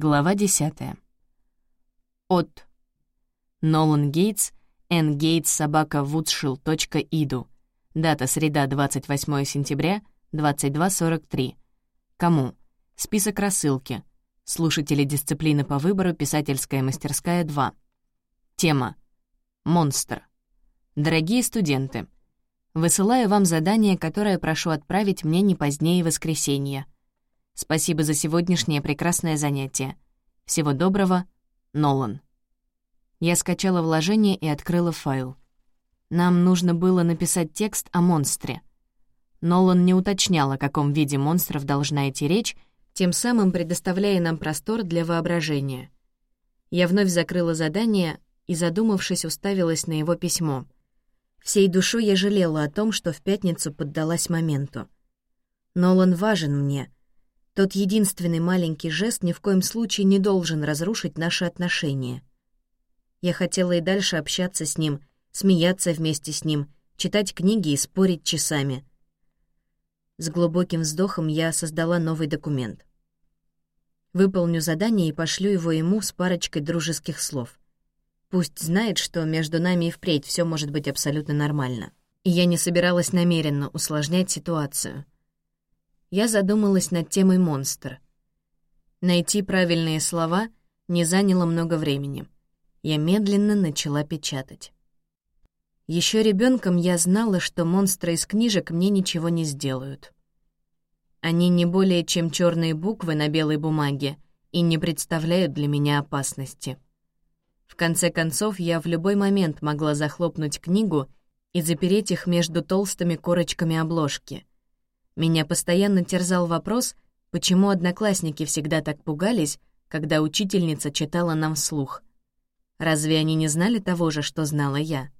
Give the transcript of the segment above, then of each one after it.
Глава 10. От. Нолан Гейтс, Н. Гейтс, собака, woodshil.edu. Дата среда, 28 сентября, 22.43. Кому? Список рассылки. Слушатели дисциплины по выбору, писательская мастерская 2. Тема. Монстр. Дорогие студенты, высылаю вам задание, которое прошу отправить мне не позднее воскресенья — Спасибо за сегодняшнее прекрасное занятие. Всего доброго, Нолан. Я скачала вложение и открыла файл. Нам нужно было написать текст о монстре. Нолан не уточнял, о каком виде монстров должна идти речь, тем самым предоставляя нам простор для воображения. Я вновь закрыла задание и, задумавшись, уставилась на его письмо. Всей душой я жалела о том, что в пятницу поддалась моменту. Нолан важен мне — тот единственный маленький жест ни в коем случае не должен разрушить наши отношения. Я хотела и дальше общаться с ним, смеяться вместе с ним, читать книги и спорить часами. С глубоким вздохом я создала новый документ. Выполню задание и пошлю его ему с парочкой дружеских слов. Пусть знает, что между нами и впредь все может быть абсолютно нормально. И я не собиралась намеренно усложнять ситуацию — я задумалась над темой «монстр». Найти правильные слова не заняло много времени. Я медленно начала печатать. Еще ребенком я знала, что монстры из книжек мне ничего не сделают. Они не более чем черные буквы на белой бумаге и не представляют для меня опасности. В конце концов, я в любой момент могла захлопнуть книгу и запереть их между толстыми корочками обложки. Меня постоянно терзал вопрос, почему одноклассники всегда так пугались, когда учительница читала нам вслух. Разве они не знали того же, что знала я?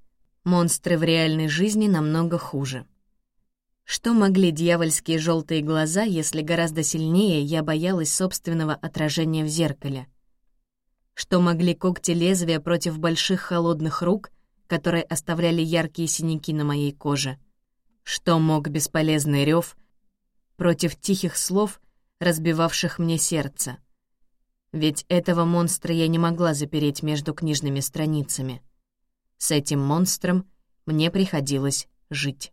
Монстры в реальной жизни намного хуже. Что могли дьявольские желтые глаза, если гораздо сильнее я боялась собственного отражения в зеркале? Что могли когти лезвия против больших холодных рук, которые оставляли яркие синяки на моей коже? Что мог бесполезный рев против тихих слов, разбивавших мне сердце. Ведь этого монстра я не могла запереть между книжными страницами. С этим монстром мне приходилось жить.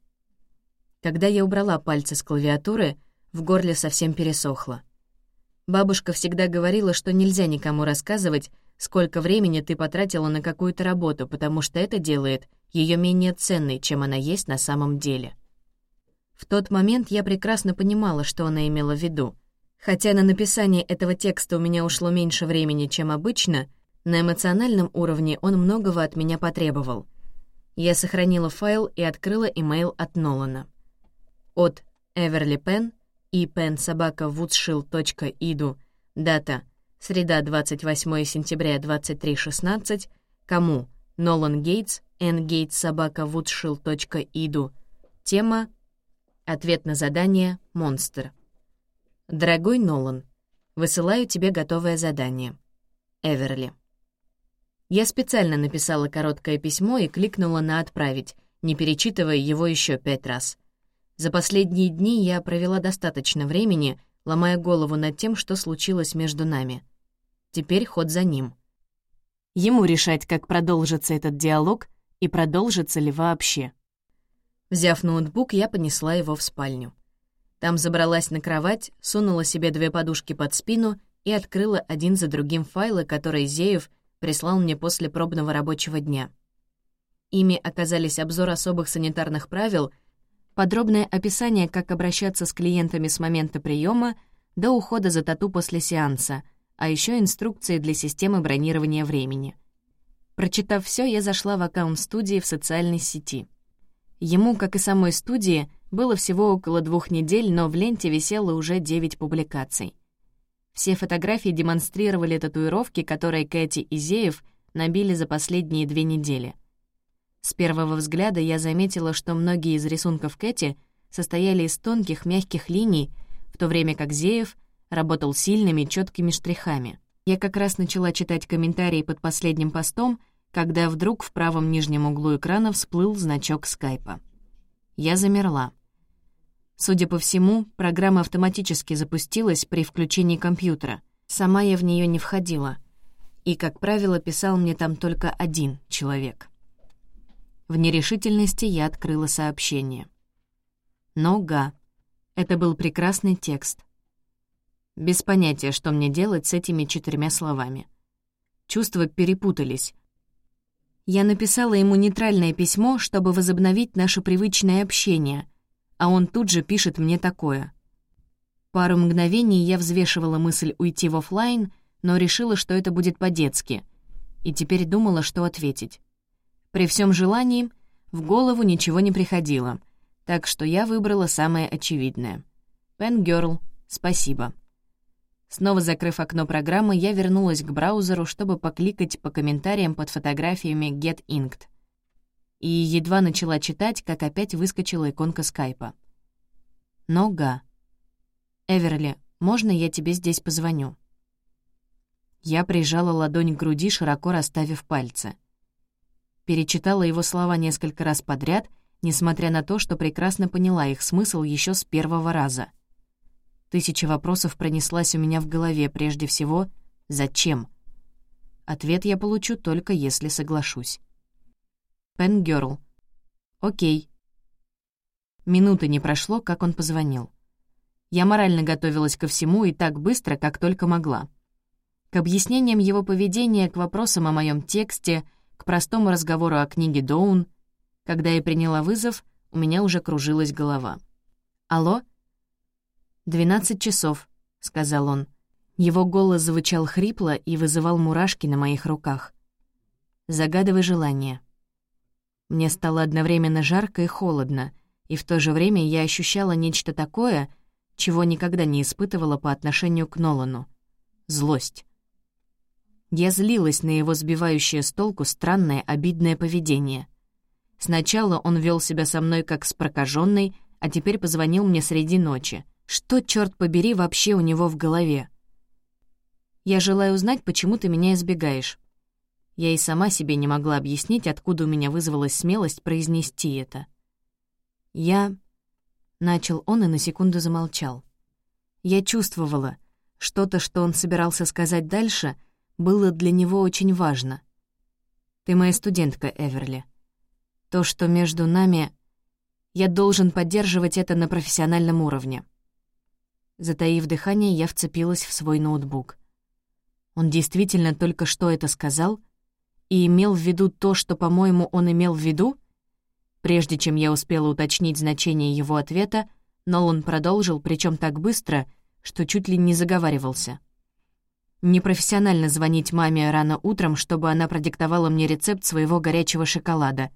Когда я убрала пальцы с клавиатуры, в горле совсем пересохло. Бабушка всегда говорила, что нельзя никому рассказывать, сколько времени ты потратила на какую-то работу, потому что это делает ее менее ценной, чем она есть на самом деле. В тот момент я прекрасно понимала, что она имела в виду. Хотя на написание этого текста у меня ушло меньше времени, чем обычно, на эмоциональном уровне он многого от меня потребовал. Я сохранила файл и открыла имейл от Нолана. От Эверли Пен и pensobaka.woodshill.edu Дата Среда, 28 сентября, 23.16. Кому? Нолан Гейтс, ngate.sobaka.woodshill.edu Тема Ответ на задание — монстр. «Дорогой Нолан, высылаю тебе готовое задание. Эверли». Я специально написала короткое письмо и кликнула на «Отправить», не перечитывая его еще пять раз. За последние дни я провела достаточно времени, ломая голову над тем, что случилось между нами. Теперь ход за ним. Ему решать, как продолжится этот диалог и продолжится ли вообще. Взяв ноутбук, я понесла его в спальню. Там забралась на кровать, сунула себе две подушки под спину и открыла один за другим файлы, которые Зеев прислал мне после пробного рабочего дня. Ими оказались обзор особых санитарных правил, подробное описание, как обращаться с клиентами с момента приема до ухода за тату после сеанса, а еще инструкции для системы бронирования времени. Прочитав все, я зашла в аккаунт студии в социальной сети — Ему, как и самой студии, было всего около двух недель, но в ленте висело уже девять публикаций. Все фотографии демонстрировали татуировки, которые Кэти и Зеев набили за последние две недели. С первого взгляда я заметила, что многие из рисунков Кэти состояли из тонких мягких линий, в то время как Зеев работал сильными четкими штрихами. Я как раз начала читать комментарии под последним постом — когда вдруг в правом нижнем углу экрана всплыл значок скайпа. Я замерла. Судя по всему, программа автоматически запустилась при включении компьютера, Сама я в нее не входила, и, как правило, писал мне там только один человек. В нерешительности я открыла сообщение. Нога. Это был прекрасный текст. Без понятия, что мне делать с этими четырьмя словами. Чувства перепутались. Я написала ему нейтральное письмо, чтобы возобновить наше привычное общение, а он тут же пишет мне такое. Пару мгновений я взвешивала мысль уйти в офлайн, но решила, что это будет по-детски, и теперь думала, что ответить. При всем желании в голову ничего не приходило, так что я выбрала самое очевидное. «Пен спасибо». Снова закрыв окно программы, я вернулась к браузеру, чтобы покликать по комментариям под фотографиями Get Inked. И едва начала читать, как опять выскочила иконка скайпа. Нога. «Эверли, можно я тебе здесь позвоню?» Я прижала ладонь к груди, широко расставив пальцы. Перечитала его слова несколько раз подряд, несмотря на то, что прекрасно поняла их смысл еще с первого раза. Тысяча вопросов пронеслась у меня в голове, прежде всего «Зачем?». Ответ я получу только если соглашусь. Пенгерл. Окей. Минуты не прошло, как он позвонил. Я морально готовилась ко всему и так быстро, как только могла. К объяснениям его поведения, к вопросам о моем тексте, к простому разговору о книге Доун. Когда я приняла вызов, у меня уже кружилась голова. «Алло?» «Двенадцать часов», — сказал он. Его голос звучал хрипло и вызывал мурашки на моих руках. «Загадывай желание». Мне стало одновременно жарко и холодно, и в то же время я ощущала нечто такое — чего никогда не испытывала по отношению к Нолану — злость. Я злилась на его сбивающее с толку странное обидное поведение. Сначала он вел себя со мной как с прокаженной, а теперь позвонил мне среди ночи. Что, черт побери, вообще у него в голове? Я желаю узнать, почему ты меня избегаешь. Я и сама себе не могла объяснить, откуда у меня вызвалась смелость произнести это. Я Начал он и на секунду замолчал. Я чувствовала, что-то, что он собирался сказать дальше, было для него очень важно. «Ты моя студентка, Эверли. То, что между нами... Я должен поддерживать это на профессиональном уровне». Затаив дыхание, я вцепилась в свой ноутбук. Он действительно только что это сказал и имел в виду то, что, по-моему, он имел в виду? Прежде чем я успела уточнить значение его ответа, Нолан продолжил, причем так быстро, что чуть ли не заговаривался. Непрофессионально звонить маме рано утром, чтобы она продиктовала мне рецепт своего горячего шоколада.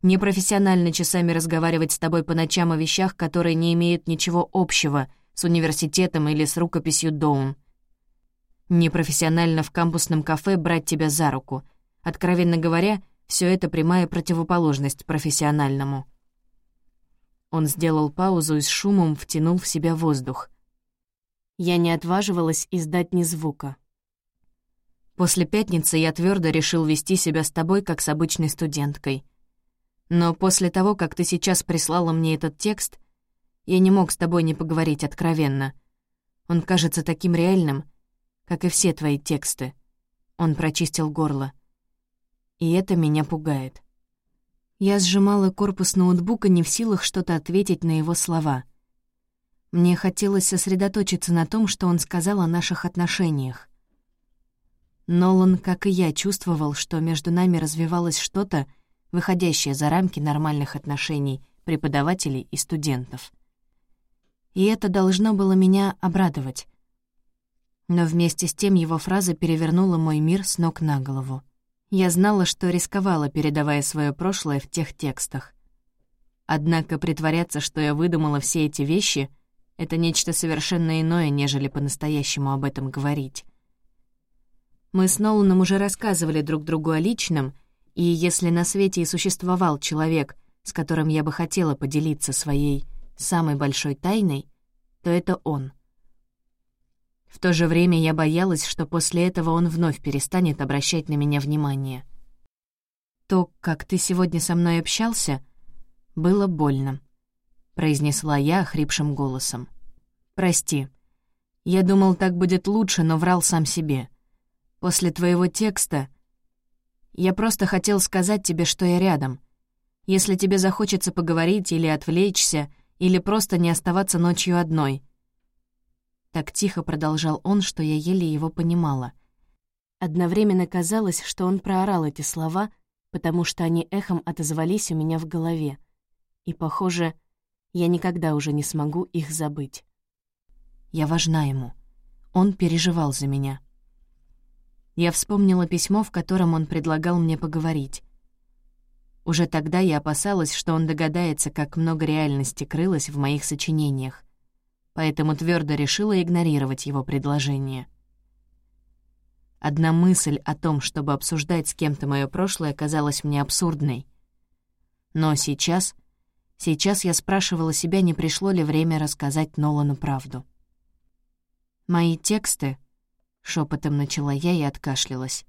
Непрофессионально часами разговаривать с тобой по ночам о вещах, которые не имеют ничего общего с университетом или с рукописью Доун. Непрофессионально в кампусном кафе брать тебя за руку. Откровенно говоря, — все это прямая противоположность профессиональному. Он сделал паузу и с шумом втянул в себя воздух. Я не отваживалась издать ни звука. После пятницы я твердо решил вести себя с тобой, как с обычной студенткой. Но после того, как ты сейчас прислала мне этот текст, я не мог с тобой не поговорить откровенно. Он кажется таким реальным, как и все твои тексты. Он прочистил горло и это меня пугает. Я сжимала корпус ноутбука, не в силах что-то ответить на его слова. Мне хотелось сосредоточиться на том, что он сказал о наших отношениях. Нолан, как и я, чувствовал, что между нами развивалось что-то, выходящее за рамки нормальных отношений преподавателей и студентов. И это должно было меня обрадовать. Но вместе с тем его фраза перевернула мой мир с ног на голову. Я знала, что рисковала, передавая свое прошлое в тех текстах. Однако притворяться, что я выдумала все эти вещи, это нечто совершенно иное, нежели по-настоящему об этом говорить. Мы с Ноланом уже рассказывали друг другу о личном, и если на свете и существовал человек, с которым я бы хотела поделиться своей самой большой тайной, то это он — в то же время я боялась, что после этого он вновь перестанет обращать на меня внимание. «То, как ты сегодня со мной общался, было больно», — произнесла я охрипшим голосом. «Прости. Я думал, так будет лучше, но врал сам себе. После твоего текста я просто хотел сказать тебе, что я рядом. Если тебе захочется поговорить или отвлечься, или просто не оставаться ночью одной. Так тихо продолжал он, что я еле его понимала. Одновременно казалось, что он проорал эти слова, потому что они эхом отозвались у меня в голове. И, похоже, я никогда уже не смогу их забыть. Я важна ему. Он переживал за меня. Я вспомнила письмо, в котором он предлагал мне поговорить. Уже тогда я опасалась, что он догадается, как много реальности крылось в моих сочинениях, поэтому твердо решила игнорировать его предложение. Одна мысль о том, чтобы обсуждать с кем-то мое прошлое, казалась мне абсурдной. Но сейчас, сейчас я спрашивала себя, не пришло ли время рассказать Нолану правду. Мои тексты Шепотом начала я и откашлялась.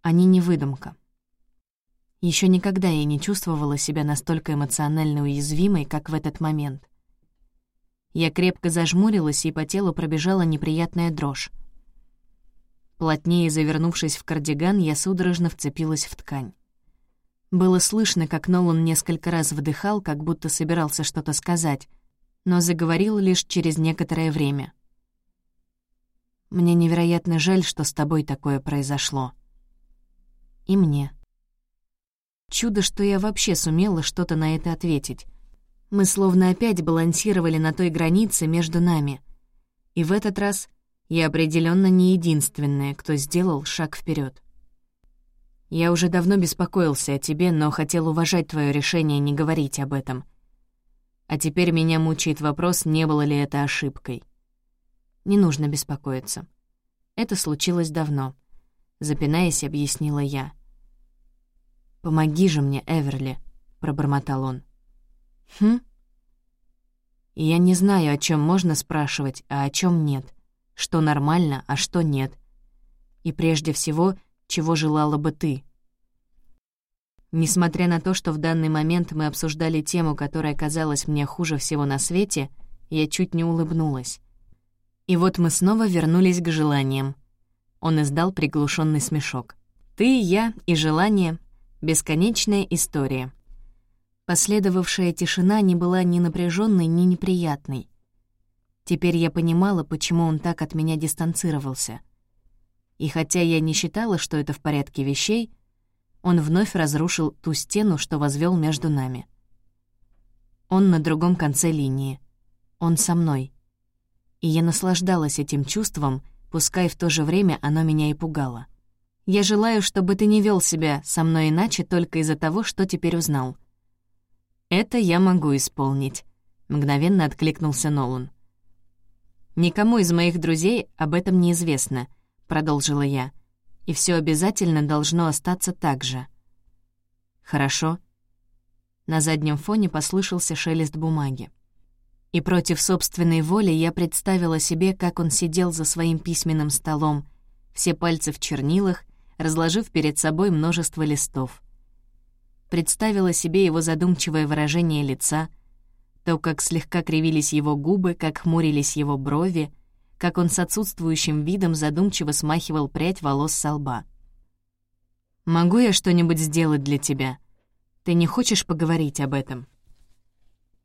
Они не выдумка. Еще никогда я не чувствовала себя настолько эмоционально уязвимой, как в этот момент. Я крепко зажмурилась, и по телу пробежала неприятная дрожь. Плотнее завернувшись в кардиган, я судорожно вцепилась в ткань. Было слышно, как Нолан несколько раз вдыхал, как будто собирался что-то сказать, но заговорил лишь через некоторое время — мне невероятно жаль, что с тобой такое произошло. И мне. Чудо, что я вообще сумела что-то на это ответить. Мы словно опять балансировали на той границе между нами. И в этот раз я определенно не единственная, кто сделал шаг вперед. Я уже давно беспокоился о тебе, но хотел уважать твое решение не говорить об этом. А теперь меня мучает вопрос, не было ли это ошибкой. Не нужно беспокоиться. Это случилось давно. Запинаясь, объяснила я. «Помоги же мне, Эверли», — пробормотал он. «Хм?» я не знаю, о чем можно спрашивать, а о чем нет. Что нормально, а что нет. И прежде всего, чего желала бы ты. Несмотря на то, что в данный момент мы обсуждали тему, которая казалась мне хуже всего на свете, я чуть не улыбнулась. И вот мы снова вернулись к желаниям. Он издал приглушенный смешок. «Ты, я и желание — бесконечная история». Последовавшая тишина не была ни напряженной, ни неприятной. Теперь я понимала, почему он так от меня дистанцировался. И хотя я не считала, что это в порядке вещей, он вновь разрушил ту стену, что возвел между нами. Он на другом конце линии. Он со мной и я наслаждалась этим чувством, пускай в то же время оно меня и пугало. «Я желаю, чтобы ты не вел себя со мной иначе только из-за того, что теперь узнал». «Это я могу исполнить», — мгновенно откликнулся Нолан. «Никому из моих друзей об этом не известно», — продолжила я. «И все обязательно должно остаться так же». «Хорошо». На заднем фоне послышался шелест бумаги. И против собственной воли я представила себе, как он сидел за своим письменным столом, все пальцы в чернилах, разложив перед собой множество листов. Представила себе его задумчивое выражение лица, то, как слегка кривились его губы, как хмурились его брови, как он с отсутствующим видом задумчиво смахивал прядь волос со лба. «Могу я что-нибудь сделать для тебя? Ты не хочешь поговорить об этом?»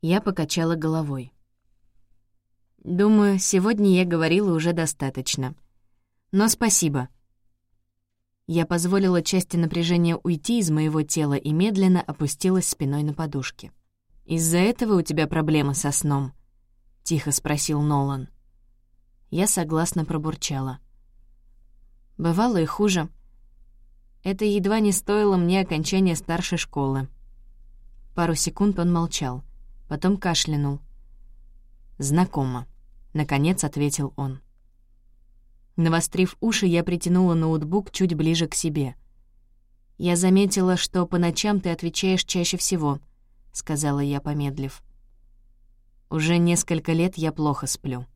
Я покачала головой. Думаю, сегодня я говорила уже достаточно. Но спасибо. Я позволила части напряжения уйти из моего тела и медленно опустилась спиной на подушке. «Из-за этого у тебя проблемы со сном?» — тихо спросил Нолан. Я согласно пробурчала. Бывало и хуже. Это едва не стоило мне окончания старшей школы. Пару секунд он молчал, потом кашлянул. «Знакомо», — наконец ответил он. Навострив уши, я притянула ноутбук чуть ближе к себе. «Я заметила, что по ночам ты отвечаешь чаще всего», — сказала я, помедлив. «Уже несколько лет я плохо сплю».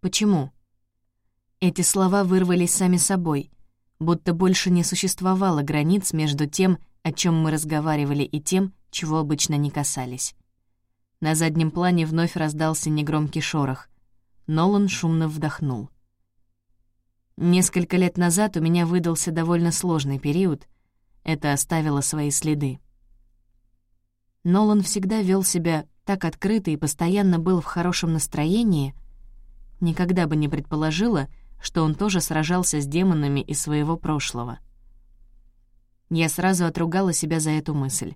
«Почему?» Эти слова вырвались сами собой, будто больше не существовало границ между тем, о чем мы разговаривали, и тем, чего обычно не касались. На заднем плане вновь раздался негромкий шорох. Нолан шумно вдохнул. Несколько лет назад у меня выдался довольно сложный период. Это оставило свои следы. Нолан всегда вел себя так открыто и постоянно был в хорошем настроении. Никогда бы не предположила, что он тоже сражался с демонами из своего прошлого. Я сразу отругала себя за эту мысль.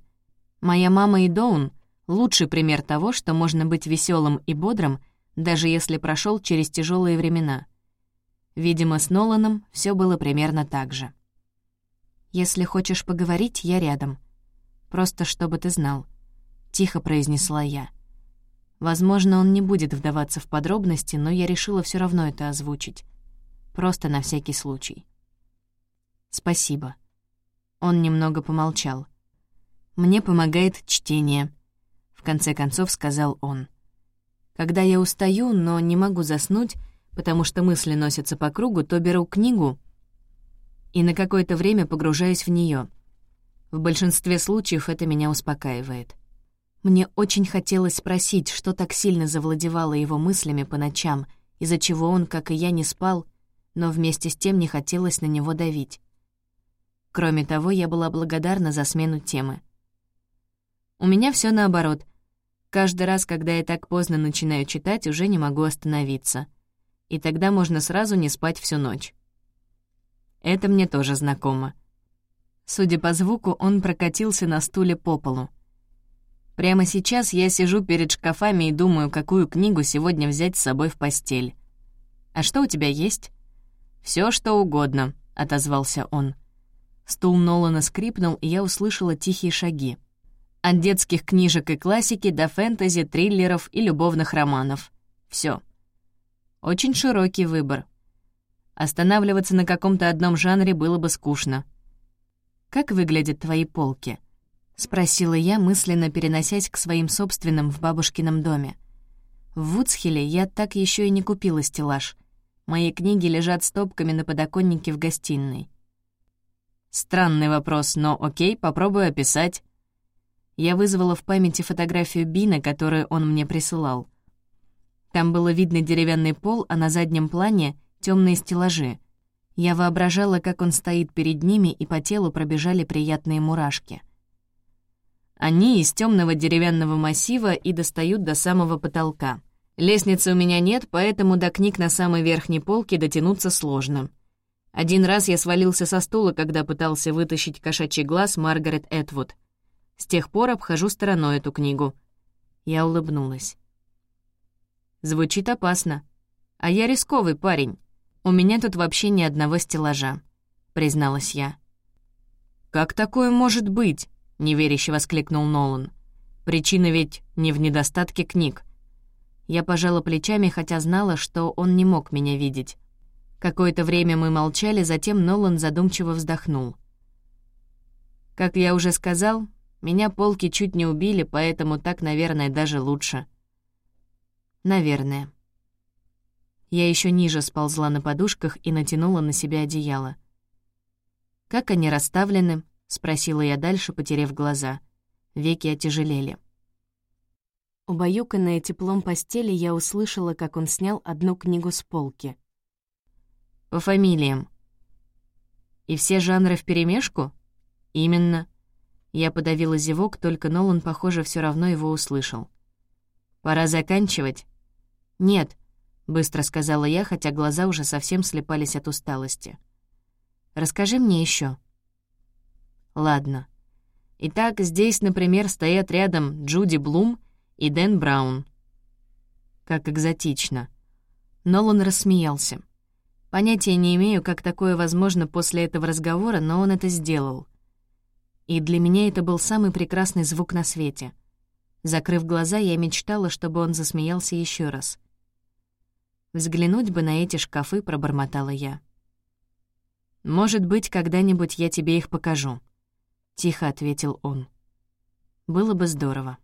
Моя мама и Доун — лучший пример того, что можно быть веселым и бодрым, даже если прошел через тяжелые времена — Видимо, с Ноланом все было примерно так же. «Если хочешь поговорить, я рядом. Просто чтобы ты знал», — тихо произнесла я. Возможно, он не будет вдаваться в подробности, но я решила все равно это озвучить. Просто на всякий случай. «Спасибо». Он немного помолчал. «Мне помогает чтение», — в конце концов сказал он. «Когда я устаю, но не могу заснуть, потому что мысли носятся по кругу, то беру книгу и на какое-то время погружаюсь в нее. В большинстве случаев это меня успокаивает. Мне очень хотелось спросить, что так сильно завладевало его мыслями по ночам, из-за чего он, как и я, не спал, но вместе с тем не хотелось на него давить. Кроме того, я была благодарна за смену темы. У меня все наоборот. Каждый раз, когда я так поздно начинаю читать, уже не могу остановиться — и тогда можно сразу не спать всю ночь. Это мне тоже знакомо. Судя по звуку, он прокатился на стуле по полу. Прямо сейчас я сижу перед шкафами и думаю, какую книгу сегодня взять с собой в постель. «А что у тебя есть?» Все, что угодно», — отозвался он. Стул Нолана скрипнул, и я услышала тихие шаги. От детских книжек и классики до фэнтези, триллеров и любовных романов. Все. Очень широкий выбор. Останавливаться на каком-то одном жанре было бы скучно. «Как выглядят твои полки?» — спросила я, мысленно переносясь к своим собственным в бабушкином доме. В Вудсхилле я так еще и не купила стеллаж. Мои книги лежат стопками на подоконнике в гостиной. Странный вопрос, но окей, попробую описать. Я вызвала в памяти фотографию Бина, которую он мне присылал — там было видно деревянный пол, а на заднем плане — темные стеллажи. Я воображала, как он стоит перед ними, и по телу пробежали приятные мурашки. Они из темного деревянного массива и достают до самого потолка. Лестницы у меня нет, поэтому до книг на самой верхней полке дотянуться сложно. Один раз я свалился со стула, когда пытался вытащить кошачий глаз Маргарет Этвуд. С тех пор обхожу стороной эту книгу. Я улыбнулась. Звучит опасно. А я рисковый парень. У меня тут вообще ни одного стеллажа», — призналась я. «Как такое может быть?» — неверяще воскликнул Нолан. «Причина ведь не в недостатке книг». Я пожала плечами, хотя знала, что он не мог меня видеть. Какое-то время мы молчали, затем Нолан задумчиво вздохнул. «Как я уже сказал, меня полки чуть не убили, поэтому так, наверное, даже лучше». Наверное. Я еще ниже сползла на подушках и натянула на себя одеяло. «Как они расставлены?» — спросила я дальше, потеряв глаза. Веки отяжелели. Убаюканная теплом постели, я услышала, как он снял одну книгу с полки. «По фамилиям». «И все жанры вперемешку?» «Именно». Я подавила зевок, только Нолан, похоже, все равно его услышал. «Пора заканчивать». «Нет», — быстро сказала я, хотя глаза уже совсем слепались от усталости. «Расскажи мне еще. «Ладно. Итак, здесь, например, стоят рядом Джуди Блум и Дэн Браун». Как экзотично. Нолан рассмеялся. Понятия не имею, как такое возможно после этого разговора, но он это сделал. И для меня это был самый прекрасный звук на свете — Закрыв глаза, я мечтала, чтобы он засмеялся еще раз. «Взглянуть бы на эти шкафы», — пробормотала я. «Может быть, когда-нибудь я тебе их покажу», — тихо ответил он. «Было бы здорово».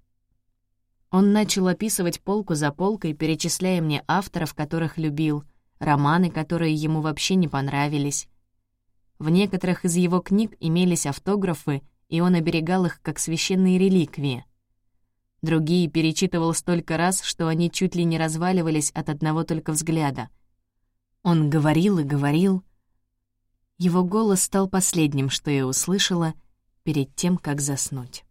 Он начал описывать полку за полкой, перечисляя мне авторов, которых любил, романы, которые ему вообще не понравились. В некоторых из его книг имелись автографы, и он оберегал их как священные реликвии — Другие перечитывал столько раз, что они чуть ли не разваливались от одного только взгляда. Он говорил и говорил. Его голос стал последним, что я услышала перед тем, как заснуть.